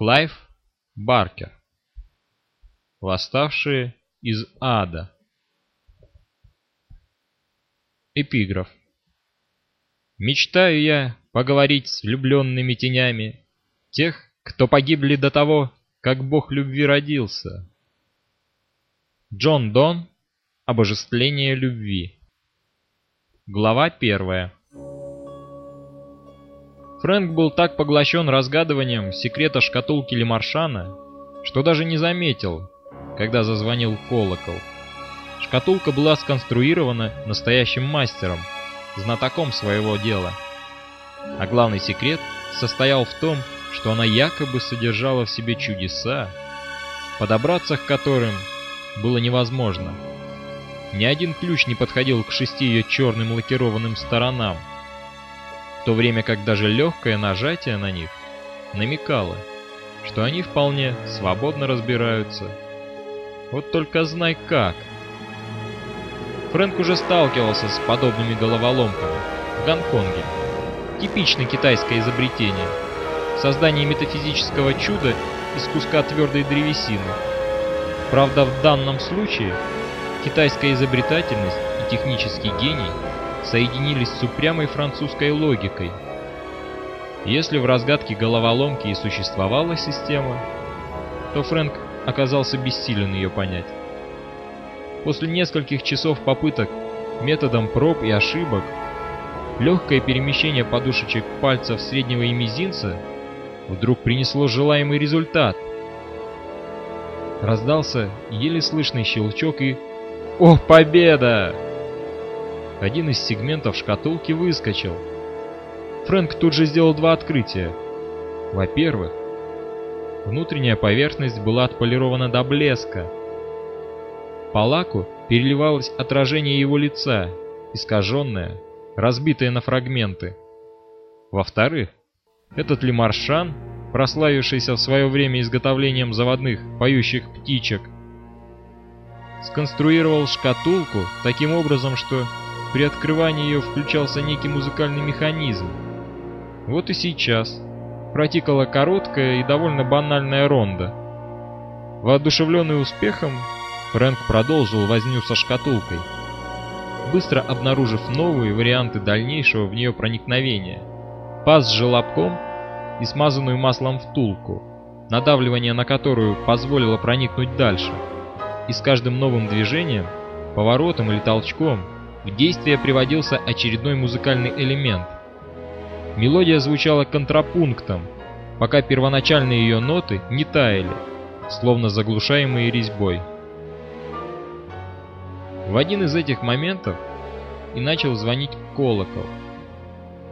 Клайв Баркер. Восставшие из ада. Эпиграф. Мечтаю я поговорить с влюбленными тенями тех, кто погибли до того, как Бог любви родился. Джон Дон. Обожествление любви. Глава первая. Фрэнк был так поглощен разгадыванием секрета шкатулки Лемаршана, что даже не заметил, когда зазвонил колокол. Шкатулка была сконструирована настоящим мастером, знатоком своего дела. А главный секрет состоял в том, что она якобы содержала в себе чудеса, подобраться к которым было невозможно. Ни один ключ не подходил к шести ее черным лакированным сторонам, в то время как даже легкое нажатие на них намекало, что они вполне свободно разбираются. Вот только знай как. Фрэнк уже сталкивался с подобными головоломками в Гонконге. Типичное китайское изобретение. Создание метафизического чуда из куска твердой древесины. Правда, в данном случае китайская изобретательность и технический гений – соединились с упрямой французской логикой. Если в разгадке головоломки и существовала система, то Фрэнк оказался бессилен ее понять. После нескольких часов попыток методом проб и ошибок, легкое перемещение подушечек пальцев среднего и мизинца вдруг принесло желаемый результат. Раздался еле слышный щелчок и... О, победа! Один из сегментов шкатулки выскочил. Фрэнк тут же сделал два открытия. Во-первых, внутренняя поверхность была отполирована до блеска. По лаку переливалось отражение его лица, искаженное, разбитое на фрагменты. Во-вторых, этот лемаршан, прославившийся в свое время изготовлением заводных поющих птичек, сконструировал шкатулку таким образом, что при открывании ее включался некий музыкальный механизм. Вот и сейчас протекала короткая и довольно банальная ронда. Воодушевленный успехом, Фрэнк продолжил возню со шкатулкой, быстро обнаружив новые варианты дальнейшего в нее проникновения. Паз с желобком и смазанную маслом втулку, надавливание на которую позволило проникнуть дальше. И с каждым новым движением, поворотом или толчком – в действие приводился очередной музыкальный элемент. Мелодия звучала контрапунктом, пока первоначальные ее ноты не таяли, словно заглушаемые резьбой. В один из этих моментов и начал звонить колокол.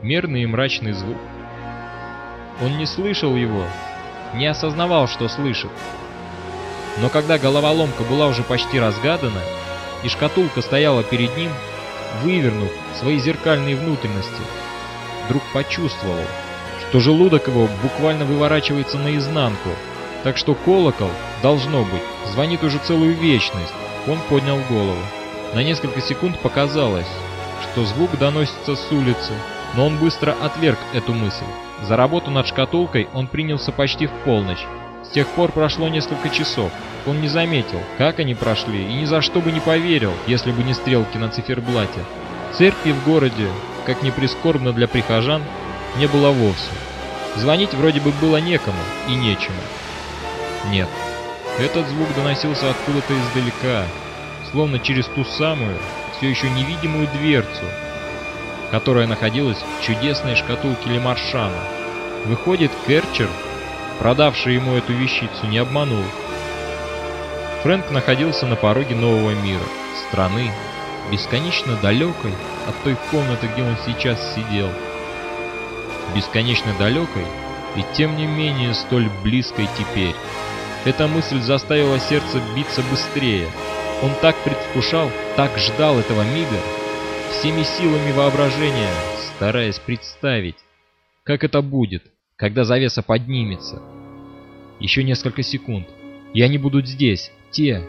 Мерный и мрачный звук. Он не слышал его, не осознавал, что слышит. Но когда головоломка была уже почти разгадана, и шкатулка стояла перед ним, вывернув свои зеркальные внутренности, вдруг почувствовал, что желудок его буквально выворачивается наизнанку, так что колокол, должно быть, звонит уже целую вечность. Он поднял голову. На несколько секунд показалось, что звук доносится с улицы, но он быстро отверг эту мысль. За работу над шкатулкой он принялся почти в полночь. С тех пор прошло несколько часов. Он не заметил, как они прошли, и ни за что бы не поверил, если бы не стрелки на циферблате. Церкви в городе, как ни прискорбно для прихожан, не было вовсе. Звонить вроде бы было некому и нечему. Нет, этот звук доносился откуда-то издалека, словно через ту самую, все еще невидимую дверцу, которая находилась в чудесной шкатулке Лемаршана. Выходит, Керчер продавший ему эту вещицу, не обманул. Фрэнк находился на пороге нового мира, страны, бесконечно далекой от той комнаты, где он сейчас сидел. Бесконечно далекой и тем не менее столь близкой теперь. Эта мысль заставила сердце биться быстрее. Он так предвкушал, так ждал этого мига, всеми силами воображения, стараясь представить, как это будет – когда завеса поднимется. Еще несколько секунд, и они будут здесь, те,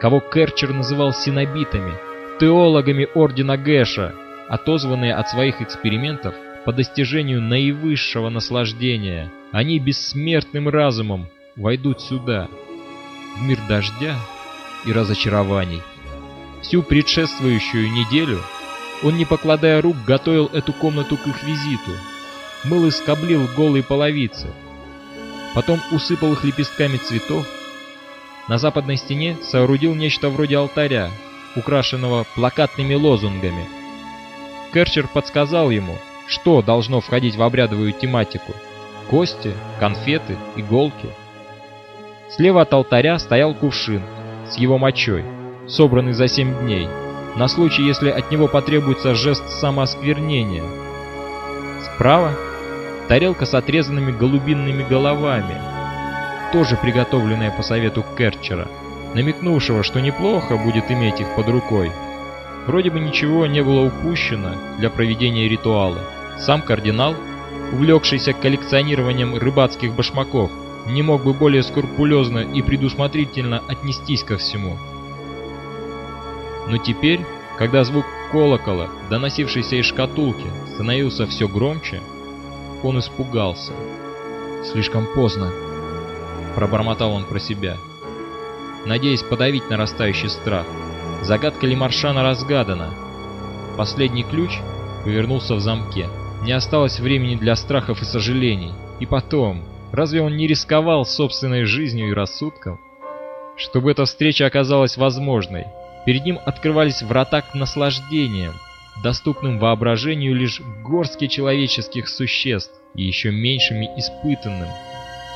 кого Керчер называл синобитами, теологами Ордена Гэша, отозванные от своих экспериментов по достижению наивысшего наслаждения – они бессмертным разумом войдут сюда, в мир дождя и разочарований. Всю предшествующую неделю он, не покладая рук, готовил эту комнату к их визиту, мыл и скоблил голые половицы, потом усыпал их лепестками цветов, на западной стене соорудил нечто вроде алтаря, украшенного плакатными лозунгами. Керчер подсказал ему, что должно входить в обрядовую тематику – кости, конфеты, иголки. Слева от алтаря стоял кувшин с его мочой, собранный за семь дней, на случай, если от него потребуется жест самоосквернения. Справа – тарелка с отрезанными голубинными головами, тоже приготовленная по совету Керчера, намекнувшего, что неплохо будет иметь их под рукой. Вроде бы ничего не было упущено для проведения ритуала. Сам кардинал, увлекшийся коллекционированием рыбацких башмаков, не мог бы более скрупулезно и предусмотрительно отнестись ко всему. Но теперь, когда звук колокола, доносившийся из шкатулки, становился все громче, он испугался. «Слишком поздно», — пробормотал он про себя, надеясь подавить нарастающий страх. Загадка Лемаршана разгадана. Последний ключ повернулся в замке. Не осталось времени для страхов и сожалений. И потом, разве он не рисковал собственной жизнью и рассудком? Чтобы эта встреча оказалась возможной, перед ним открывались врата к наслаждениям, доступным воображению лишь горстки человеческих существ и еще меньшими испытанным.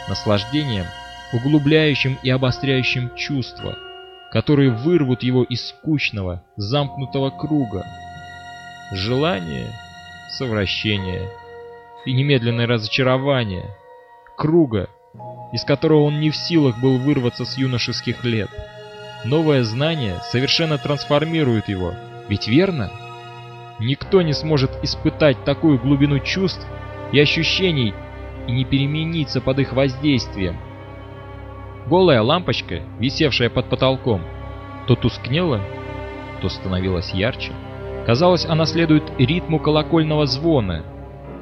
Наслаждением, углубляющим и обостряющим чувства, которые вырвут его из скучного, замкнутого круга. Желание совращение и немедленное разочарование, круга, из которого он не в силах был вырваться с юношеских лет. Новое знание совершенно трансформирует его, ведь верно? Никто не сможет испытать такую глубину чувств и ощущений и не перемениться под их воздействием. Голая лампочка, висевшая под потолком, то тускнела, то становилась ярче. Казалось, она следует ритму колокольного звона,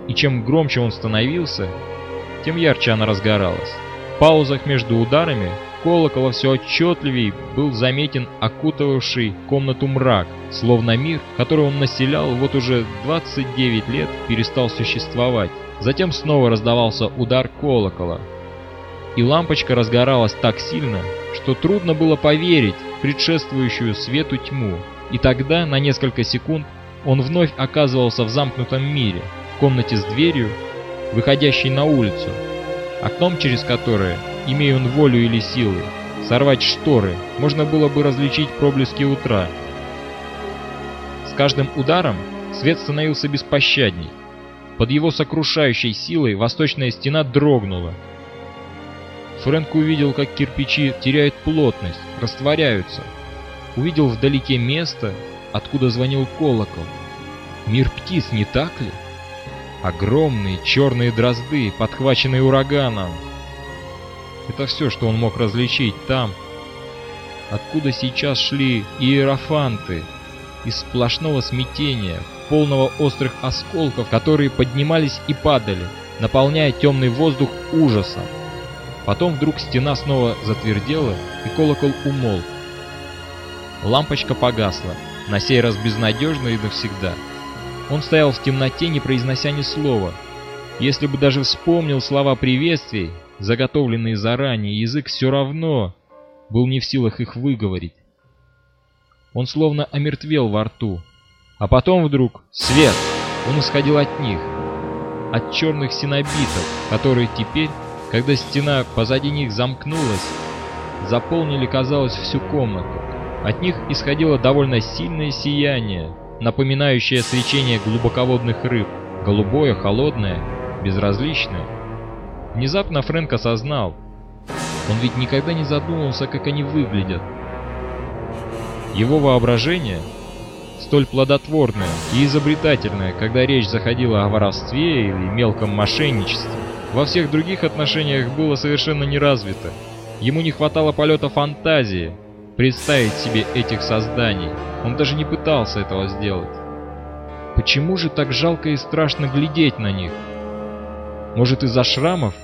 и чем громче он становился, тем ярче она разгоралась. В паузах между ударами колокола все отчетливее был заметен окутывавший комнату мрак, словно мир, который он населял вот уже 29 лет, перестал существовать. Затем снова раздавался удар колокола, и лампочка разгоралась так сильно, что трудно было поверить в предшествующую свету тьму. И тогда, на несколько секунд, он вновь оказывался в замкнутом мире, в комнате с дверью, выходящей на улицу, окном через которое, имея он волю или силы, сорвать шторы, можно было бы различить проблески утра. С каждым ударом свет становился беспощадней. Под его сокрушающей силой восточная стена дрогнула. Фрэнк увидел, как кирпичи теряют плотность, растворяются, увидел вдалеке место, откуда звонил колокол. Мир птиц, не так ли? Огромные черные дрозды, подхваченные ураганом. Это все, что он мог различить там, откуда сейчас шли иерофанты, из сплошного смятения, полного острых осколков, которые поднимались и падали, наполняя темный воздух ужасом. Потом вдруг стена снова затвердела, и колокол умолк. Лампочка погасла, на сей раз безнадежно и навсегда. Он стоял в темноте, не произнося ни слова. Если бы даже вспомнил слова приветствий, заготовленные заранее, язык все равно был не в силах их выговорить. Он словно омертвел во рту. А потом вдруг свет! Он исходил от них, от черных синобитов, которые теперь, когда стена позади них замкнулась, заполнили, казалось, всю комнату. От них исходило довольно сильное сияние, напоминающее свечение глубоководных рыб, голубое, холодное, безразличное. Внезапно Фрэнк осознал, он ведь никогда не задумывался, как они выглядят. Его воображение, столь плодотворное и изобретательное, когда речь заходила о воровстве или мелком мошенничестве, во всех других отношениях было совершенно неразвито. Ему не хватало полета фантазии, представить себе этих созданий. Он даже не пытался этого сделать. Почему же так жалко и страшно глядеть на них? Может из-за шрамов,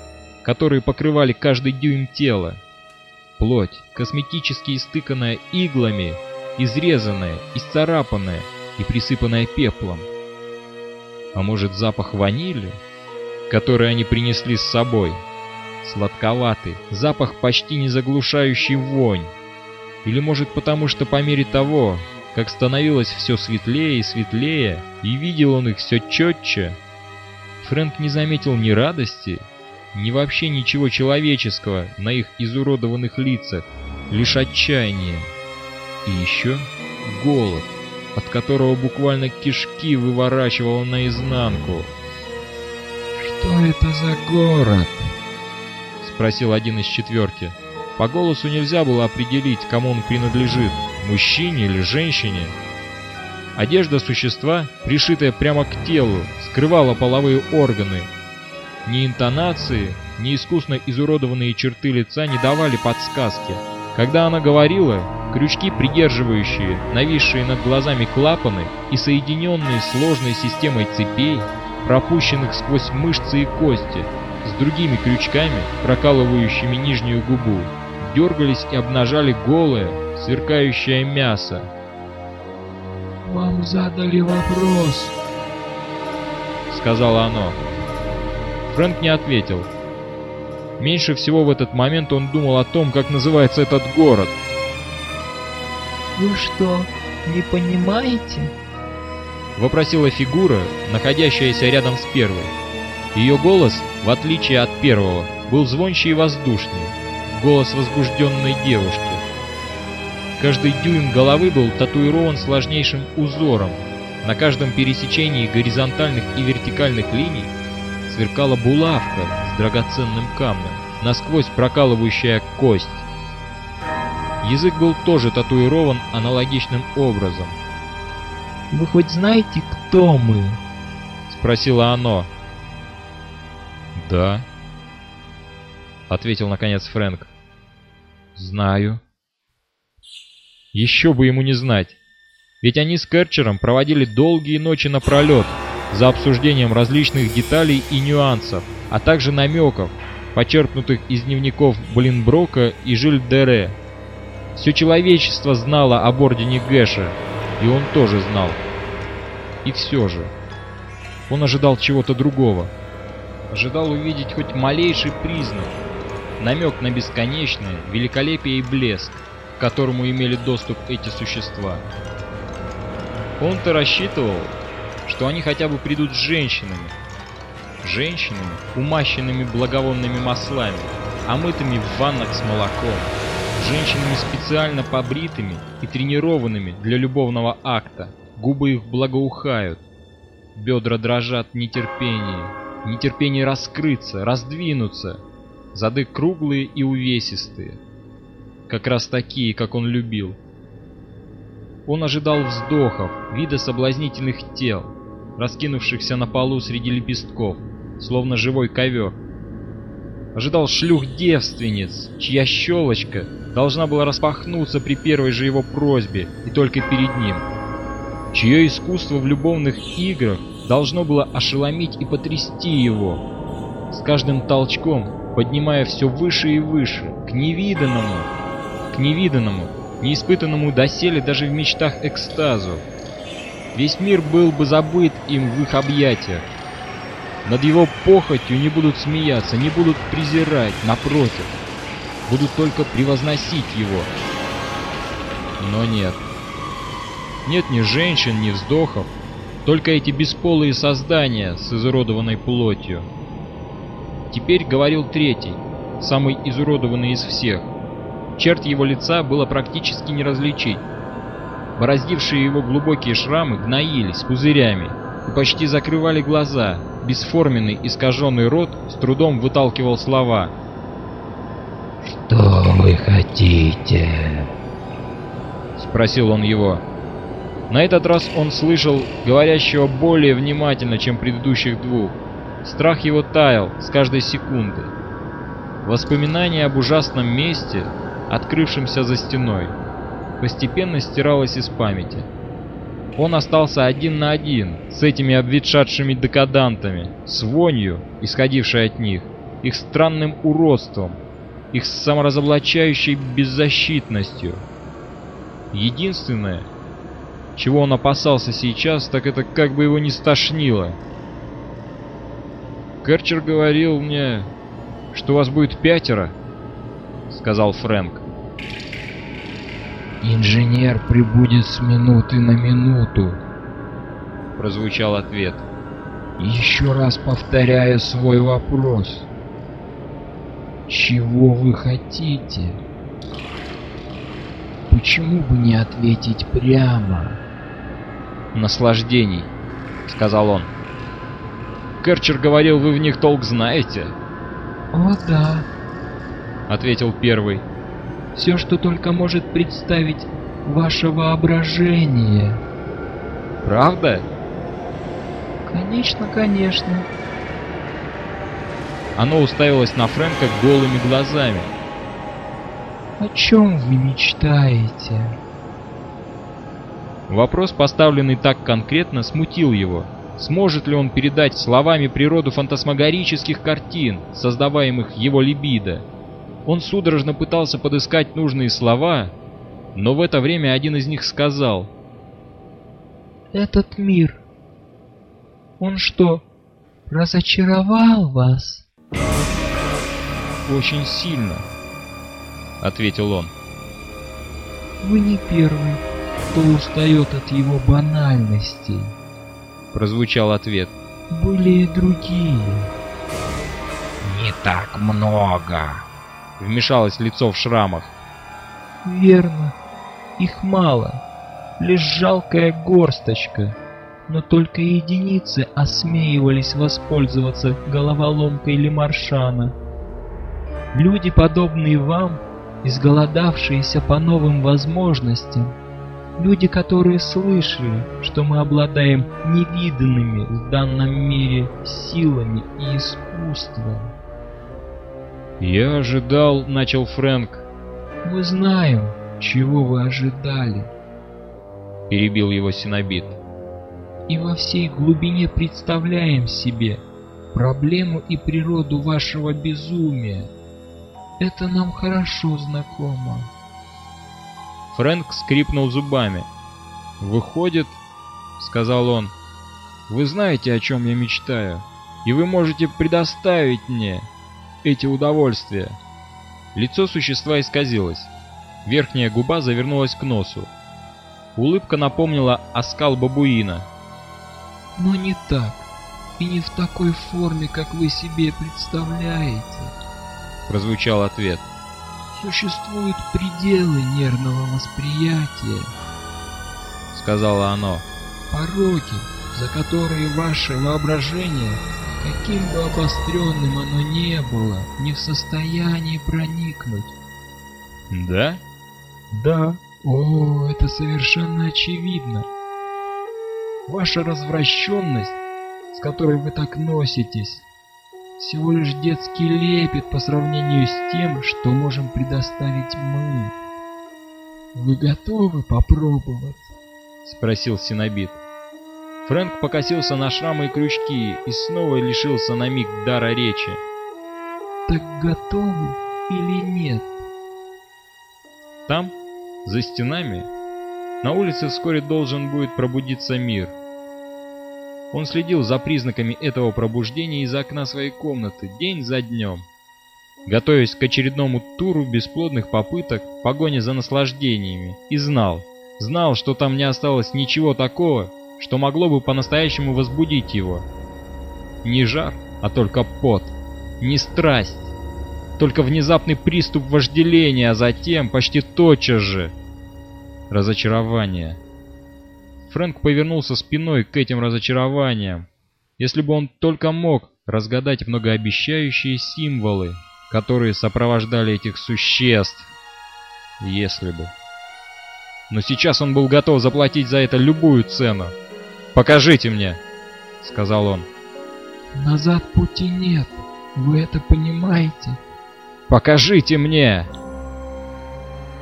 которые покрывали каждый дюйм тела. Плоть, косметически истыканная иглами, изрезанная, исцарапанная и присыпанная пеплом. А может запах ванили, который они принесли с собой? Сладковатый, запах почти не заглушающий вонь. Или может потому, что по мере того, как становилось все светлее и светлее, и видел он их все четче, Фрэнк не заметил ни радости, ни вообще ничего человеческого на их изуродованных лицах, лишь отчаяние. И еще голод, от которого буквально кишки выворачивало наизнанку. «Что это за город?» — спросил один из четверки. По голосу нельзя было определить, кому он принадлежит, мужчине или женщине. Одежда существа, пришитая прямо к телу, скрывала половые органы. Ни интонации, ни искусно изуродованные черты лица не давали подсказки. Когда она говорила, крючки, придерживающие нависшие над глазами клапаны и соединенные сложной системой цепей, пропущенных сквозь мышцы и кости, с другими крючками, прокалывающими нижнюю губу, дергались и обнажали голое, сверкающее мясо. «Вам задали вопрос», — сказала оно. Фрэнк не ответил. Меньше всего в этот момент он думал о том, как называется этот город. «Вы что, не понимаете?» — вопросила фигура, находящаяся рядом с первой. Ее голос, в отличие от первого, был звонче и воздушнее, голос возбужденной девушки. Каждый дюйм головы был татуирован сложнейшим узором. На каждом пересечении горизонтальных и вертикальных линий сверкала булавка с драгоценным камнем, насквозь прокалывающая кость. Язык был тоже татуирован аналогичным образом. «Вы хоть знаете, кто мы?» — спросило оно. «Да», — ответил наконец Фрэнк. «Знаю». Еще бы ему не знать. Ведь они с Керчером проводили долгие ночи напролет за обсуждением различных деталей и нюансов, а также намеков, почерпнутых из дневников Блинброка и Жиль-Дере. Все человечество знало об Ордене Гэша, и он тоже знал. И все же, он ожидал чего-то другого. Ожидал увидеть хоть малейший признак, намек на бесконечное великолепие и блеск, к которому имели доступ эти существа. Он-то рассчитывал, что они хотя бы придут с женщинами. Женщинами, умащенными благовонными маслами, омытыми в ваннах с молоком. Женщинами специально побритыми и тренированными для любовного акта. Губы их благоухают. Бедра дрожат в нетерпении. Нетерпение раскрыться, раздвинуться. Зады круглые и увесистые как раз такие, как он любил. Он ожидал вздохов, вида соблазнительных тел, раскинувшихся на полу среди лепестков, словно живой ковер. Ожидал шлюх-девственниц, чья щелочка должна была распахнуться при первой же его просьбе и только перед ним. Чье искусство в любовных играх должно было ошеломить и потрясти его, с каждым толчком поднимая все выше и выше, к невиданному, к невиданному, неиспытанному доселе даже в мечтах экстазу. Весь мир был бы забыт им в их объятиях. Над его похотью не будут смеяться, не будут презирать, напротив, будут только превозносить его. Но нет. Нет ни женщин, ни вздохов, только эти бесполые создания с изуродованной плотью. Теперь говорил третий, самый изуродованный из всех. Черт его лица было практически не различить. Бороздившие его глубокие шрамы гноились пузырями и почти закрывали глаза. Бесформенный искаженный рот с трудом выталкивал слова. «Что вы хотите?» Спросил он его. На этот раз он слышал говорящего более внимательно, чем предыдущих двух. Страх его таял с каждой секунды. Воспоминание об ужасном месте открывшимся за стеной, постепенно стиралось из памяти. Он остался один на один с этими обветшавшими декадантами, с вонью, исходившей от них, их странным уродством, их саморазоблачающей беззащитностью. Единственное, чего он опасался сейчас, так это как бы его не стошнило. «Керчер говорил мне, что вас будет пятеро», — сказал Фрэнк. Инженер прибудет с минуты на минуту, прозвучал ответ. Еще раз повторяю свой вопрос. Чего вы хотите? Почему бы не ответить прямо? Наслаждений, сказал он. Керчер говорил, вы в них толк знаете. О да, ответил первый. Все, что только может представить ваше воображение. Правда? Конечно, конечно. Оно уставилось на Фрэнка голыми глазами. О чем вы мечтаете? Вопрос, поставленный так конкретно, смутил его. Сможет ли он передать словами природу фантасмагорических картин, создаваемых его либидо? Он судорожно пытался подыскать нужные слова, но в это время один из них сказал. «Этот мир, он что, разочаровал вас?» «Очень сильно», — ответил он. «Вы не первый, кто устает от его банальностей», — прозвучал ответ. «Были и другие». «Не так много», Вмешалось лицо в шрамах. Верно. Их мало. Лишь жалкая горсточка. Но только единицы осмеивались воспользоваться головоломкой Лемаршана. Люди, подобные вам, изголодавшиеся по новым возможностям, люди, которые слышали, что мы обладаем невиданными в данном мире силами и искусством, «Я ожидал...» — начал Фрэнк. «Мы знаем, чего вы ожидали», — перебил его Синобит. «И во всей глубине представляем себе проблему и природу вашего безумия. Это нам хорошо знакомо». Фрэнк скрипнул зубами. «Выходит, — сказал он, — вы знаете, о чем я мечтаю, и вы можете предоставить мне эти удовольствия. Лицо существа исказилось. Верхняя губа завернулась к носу. Улыбка напомнила оскал бабуина. «Но не так, и не в такой форме, как вы себе представляете», — прозвучал ответ. «Существуют пределы нервного восприятия», — сказала оно. «Пороки, за которые ваше воображение каким бы обостренным оно не было, не в состоянии проникнуть. Да? Да. О, это совершенно очевидно. Ваша развращенность, с которой вы так носитесь, всего лишь детский лепет по сравнению с тем, что можем предоставить мы. Вы готовы попробовать? Спросил Синобит. Фрэнк покосился на шрамы и крючки и снова лишился на миг дара речи. «Так готовы или нет?» Там, за стенами, на улице вскоре должен будет пробудиться мир. Он следил за признаками этого пробуждения из окна своей комнаты день за днем, готовясь к очередному туру бесплодных попыток в погоне за наслаждениями, и знал, знал, что там не осталось ничего такого, что могло бы по-настоящему возбудить его. Не жар, а только пот, не страсть, только внезапный приступ вожделения, а затем, почти тотчас же, разочарование. Фрэнк повернулся спиной к этим разочарованиям. Если бы он только мог разгадать многообещающие символы, которые сопровождали этих существ. Если бы. Но сейчас он был готов заплатить за это любую цену. «Покажите мне!» — сказал он. «Назад пути нет, вы это понимаете?» «Покажите мне!»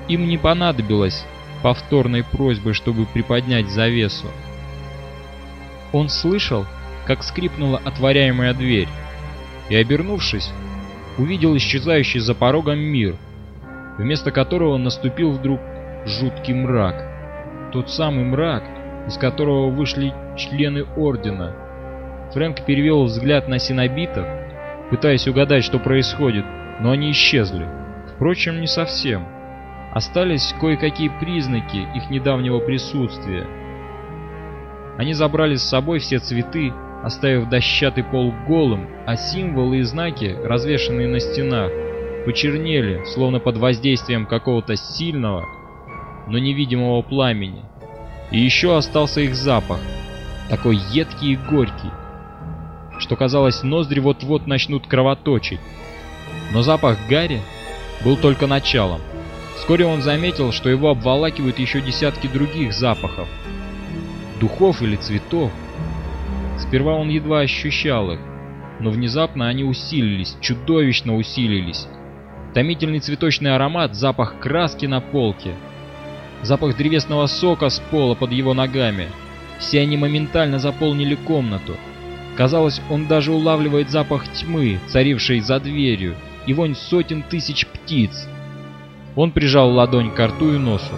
Им не понадобилось повторной просьбы, чтобы приподнять завесу. Он слышал, как скрипнула отворяемая дверь, и, обернувшись, увидел исчезающий за порогом мир, вместо которого наступил вдруг жуткий мрак. Тот самый мрак, из которого вышли члены Ордена. Фрэнк перевел взгляд на синобитов, пытаясь угадать, что происходит, но они исчезли. Впрочем, не совсем. Остались кое-какие признаки их недавнего присутствия. Они забрали с собой все цветы, оставив дощатый пол голым, а символы и знаки, развешанные на стенах, почернели, словно под воздействием какого-то сильного, но невидимого пламени. И еще остался их запах, такой едкий и горький, что казалось, ноздри вот-вот начнут кровоточить. Но запах Гарри был только началом. Вскоре он заметил, что его обволакивают еще десятки других запахов. Духов или цветов. Сперва он едва ощущал их, но внезапно они усилились, чудовищно усилились. Томительный цветочный аромат, запах краски на полке, запах древесного сока с пола под его ногами. Все они моментально заполнили комнату. Казалось, он даже улавливает запах тьмы, царившей за дверью, и вонь сотен тысяч птиц. Он прижал ладонь к рту и носу,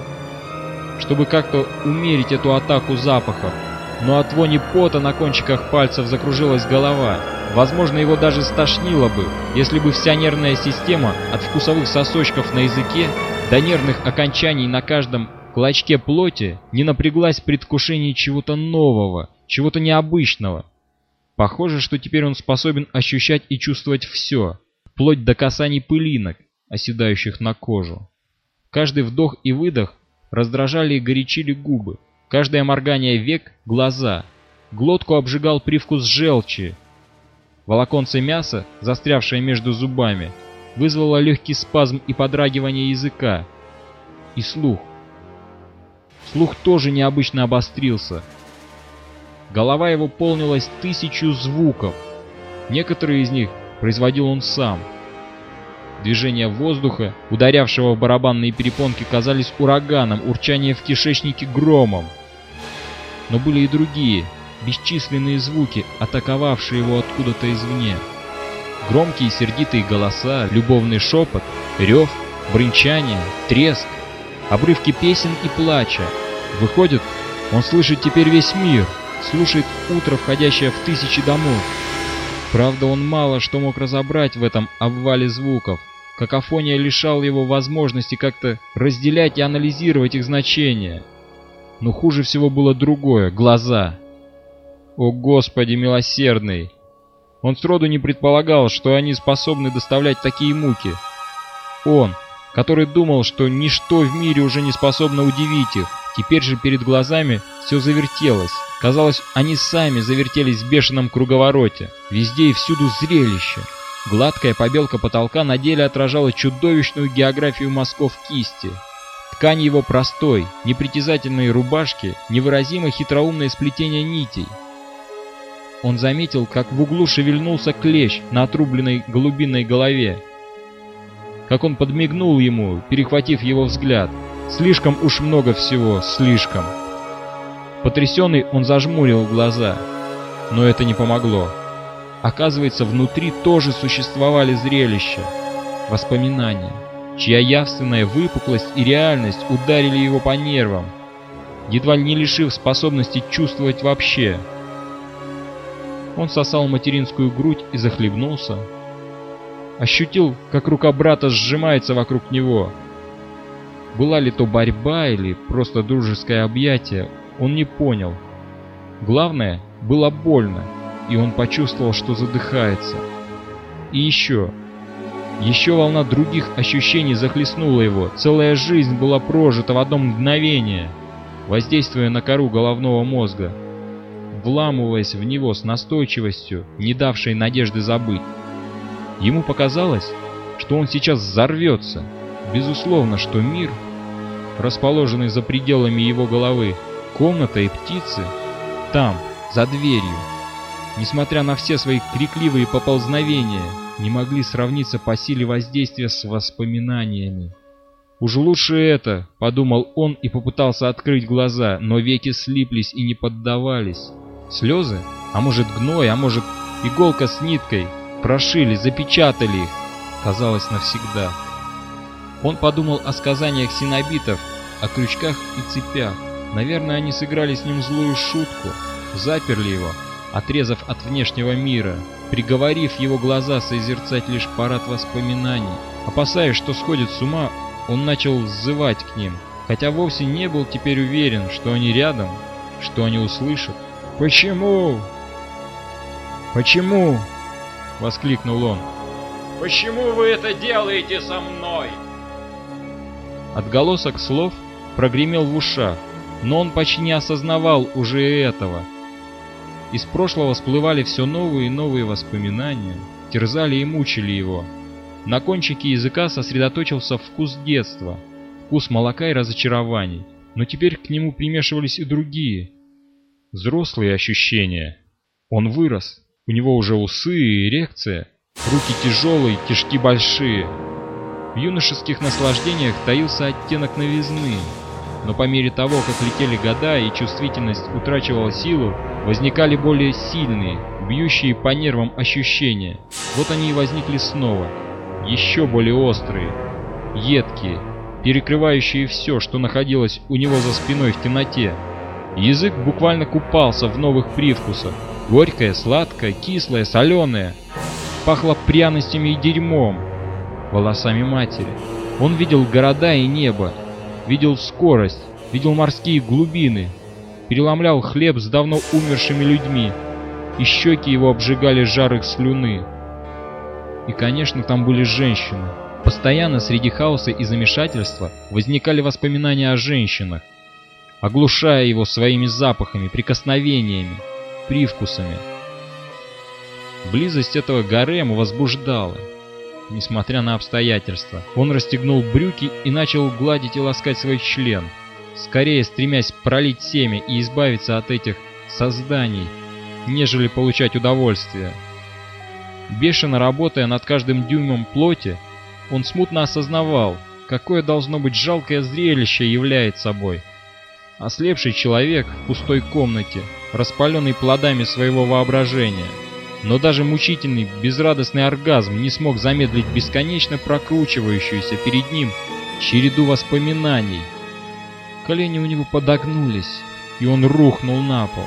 чтобы как-то умерить эту атаку запахов, но от вони пота на кончиках пальцев закружилась голова. Возможно, его даже стошнило бы, если бы вся нервная система от вкусовых сосочков на языке до нервных окончаний на каждом клочке плоти не напряглась в предвкушении чего-то нового, чего-то необычного. Похоже, что теперь он способен ощущать и чувствовать все, вплоть до касаний пылинок, оседающих на кожу. Каждый вдох и выдох раздражали и горячили губы, каждое моргание век — глаза. Глотку обжигал привкус желчи. Волоконце мяса, застрявшее между зубами, вызвало легкий спазм и подрагивание языка. И слух — Слух тоже необычно обострился. Голова его полнилась тысячу звуков. Некоторые из них производил он сам. Движения воздуха, ударявшего в барабанные перепонки, казались ураганом, урчание в кишечнике громом. Но были и другие, бесчисленные звуки, атаковавшие его откуда-то извне. Громкие сердитые голоса, любовный шепот, рев, брынчание, треск обрывки песен и плача. Выходит, он слышит теперь весь мир, слушает утро, входящее в тысячи домов. Правда, он мало что мог разобрать в этом обвале звуков. Какофония лишал его возможности как-то разделять и анализировать их значения. Но хуже всего было другое — глаза. О Господи милосердный! Он сроду не предполагал, что они способны доставлять такие муки. Он, который думал, что ничто в мире уже не способно удивить их. Теперь же перед глазами все завертелось. Казалось, они сами завертелись в бешеном круговороте. Везде и всюду зрелище. Гладкая побелка потолка на деле отражала чудовищную географию мазков кисти. Ткань его простой, непритязательные рубашки, невыразимо хитроумное сплетение нитей. Он заметил, как в углу шевельнулся клещ на отрубленной голубиной голове, как он подмигнул ему, перехватив его взгляд. Слишком уж много всего, слишком. Потрясенный он зажмурил глаза, но это не помогло. Оказывается, внутри тоже существовали зрелища, воспоминания, чья явственная выпуклость и реальность ударили его по нервам, едва не лишив способности чувствовать вообще. Он сосал материнскую грудь и захлебнулся, Ощутил, как рука брата сжимается вокруг него. Была ли то борьба или просто дружеское объятие, он не понял. Главное, было больно, и он почувствовал, что задыхается. И еще. Еще волна других ощущений захлестнула его. Целая жизнь была прожита в одно мгновение, воздействуя на кору головного мозга, вламываясь в него с настойчивостью, не давшей надежды забыть. Ему показалось, что он сейчас взорвется. Безусловно, что мир, расположенный за пределами его головы, комната и птицы, там, за дверью, несмотря на все свои крикливые поползновения, не могли сравниться по силе воздействия с воспоминаниями. «Уж лучше это», — подумал он и попытался открыть глаза, но веки слиплись и не поддавались. Слезы? А может гной, а может иголка с ниткой? Прошили, запечатали их. казалось, навсегда. Он подумал о сказаниях синобитов, о крючках и цепях. Наверное, они сыграли с ним злую шутку, заперли его, отрезав от внешнего мира, приговорив его глаза созерцать лишь парад воспоминаний. Опасаясь, что сходит с ума, он начал взывать к ним, хотя вовсе не был теперь уверен, что они рядом, что они услышат. «Почему? Почему?» — воскликнул он. «Почему вы это делаете со мной?» Отголосок слов прогремел в ушах, но он почти не осознавал уже этого. Из прошлого всплывали все новые и новые воспоминания, терзали и мучили его. На кончике языка сосредоточился вкус детства, вкус молока и разочарований, но теперь к нему примешивались и другие, взрослые ощущения. Он вырос, у него уже усы и эрекция, руки тяжелые, кишки большие. В юношеских наслаждениях таился оттенок новизны, но по мере того, как летели года и чувствительность утрачивала силу, возникали более сильные, бьющие по нервам ощущения. Вот они и возникли снова, еще более острые, едкие, перекрывающие все, что находилось у него за спиной в темноте. Язык буквально купался в новых привкусах. Горькое, сладкое, кислое, соленое. Пахло пряностями и дерьмом, волосами матери. Он видел города и небо, видел скорость, видел морские глубины, переломлял хлеб с давно умершими людьми, и щеки его обжигали жар слюны. И, конечно, там были женщины. Постоянно среди хаоса и замешательства возникали воспоминания о женщинах, оглушая его своими запахами, прикосновениями, привкусами. Близость этого гарема возбуждала, несмотря на обстоятельства. Он расстегнул брюки и начал гладить и ласкать свой член, скорее стремясь пролить семя и избавиться от этих созданий, нежели получать удовольствие. Бешено работая над каждым дюймом плоти, он смутно осознавал, какое должно быть жалкое зрелище является собой. Ослепший человек в пустой комнате, распаленный плодами своего воображения – но даже мучительный, безрадостный оргазм не смог замедлить бесконечно прокручивающуюся перед ним череду воспоминаний. Колени у него подогнулись, и он рухнул на пол,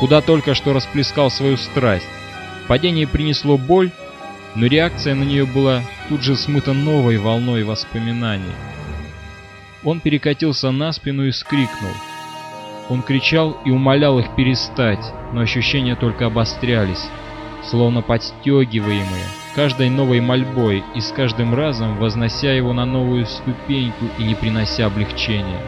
куда только что расплескал свою страсть. Падение принесло боль, но реакция на нее была тут же смыта новой волной воспоминаний. Он перекатился на спину и скрикнул. Он кричал и умолял их перестать, но ощущения только обострялись словно подстегиваемые каждой новой мольбой и с каждым разом вознося его на новую ступеньку и не принося облегчения.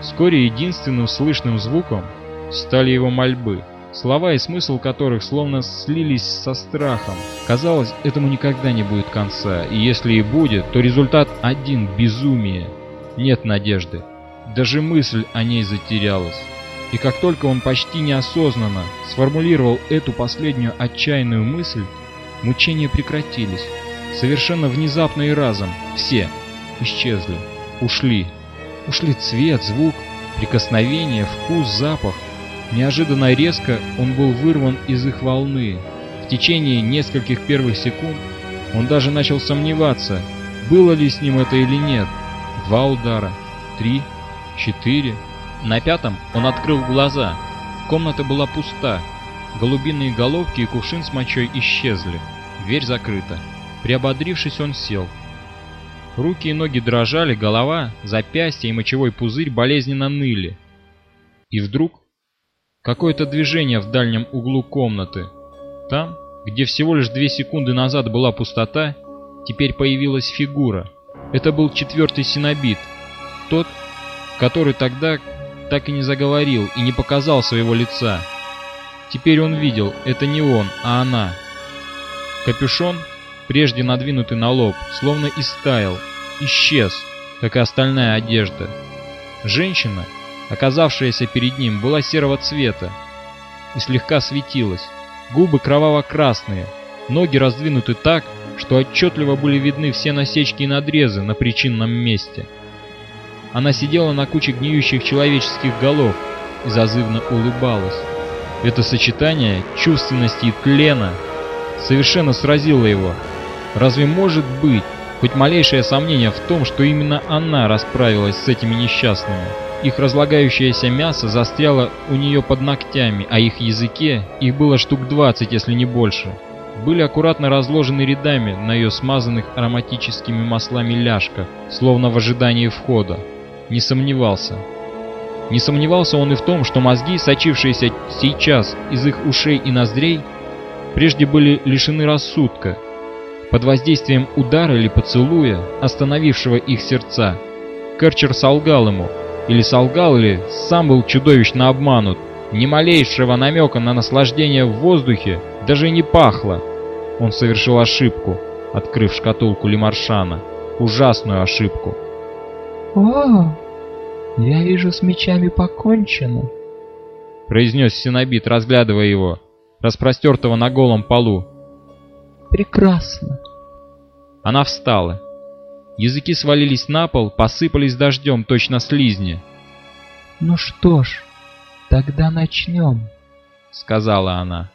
Вскоре единственным слышным звуком стали его мольбы, слова и смысл которых словно слились со страхом. Казалось, этому никогда не будет конца, и если и будет, то результат один – безумие. Нет надежды. Даже мысль о ней затерялась. И как только он почти неосознанно сформулировал эту последнюю отчаянную мысль, мучения прекратились. Совершенно внезапно и разом все исчезли, ушли. Ушли цвет, звук, прикосновение, вкус, запах. Неожиданно резко он был вырван из их волны. В течение нескольких первых секунд он даже начал сомневаться, было ли с ним это или нет. Два удара, три, четыре. На пятом он открыл глаза. Комната была пуста. Голубиные головки и кувшин с мочой исчезли. Дверь закрыта. Приободрившись, он сел. Руки и ноги дрожали, голова, запястья и мочевой пузырь болезненно ныли. И вдруг какое-то движение в дальнем углу комнаты. Там, где всего лишь две секунды назад была пустота, теперь появилась фигура. Это был четвертый синобит, тот, который тогда так и не заговорил и не показал своего лица. Теперь он видел, это не он, а она. Капюшон, прежде надвинутый на лоб, словно истаял, исчез, как и остальная одежда. Женщина, оказавшаяся перед ним, была серого цвета и слегка светилась. Губы кроваво-красные, ноги раздвинуты так, что отчетливо были видны все насечки и надрезы на причинном месте. Она сидела на куче гниющих человеческих голов и зазывно улыбалась. Это сочетание чувственности и тлена совершенно сразило его. Разве может быть хоть малейшее сомнение в том, что именно она расправилась с этими несчастными? Их разлагающееся мясо застряло у нее под ногтями, а их языке их было штук 20, если не больше. Были аккуратно разложены рядами на ее смазанных ароматическими маслами ляжках, словно в ожидании входа. Не сомневался. Не сомневался он и в том, что мозги, сочившиеся сейчас из их ушей и ноздрей, прежде были лишены рассудка. Под воздействием удара или поцелуя, остановившего их сердца, Керчер солгал ему, или солгал ли, сам был чудовищно обманут. Ни малейшего намека на наслаждение в воздухе даже не пахло. Он совершил ошибку, открыв шкатулку Лемаршана. Ужасную ошибку. «О, я вижу, с мечами покончено», — произнес Синобит, разглядывая его, распростертого на голом полу. «Прекрасно». Она встала. Языки свалились на пол, посыпались дождем, точно слизни. «Ну что ж, тогда начнем», — сказала она.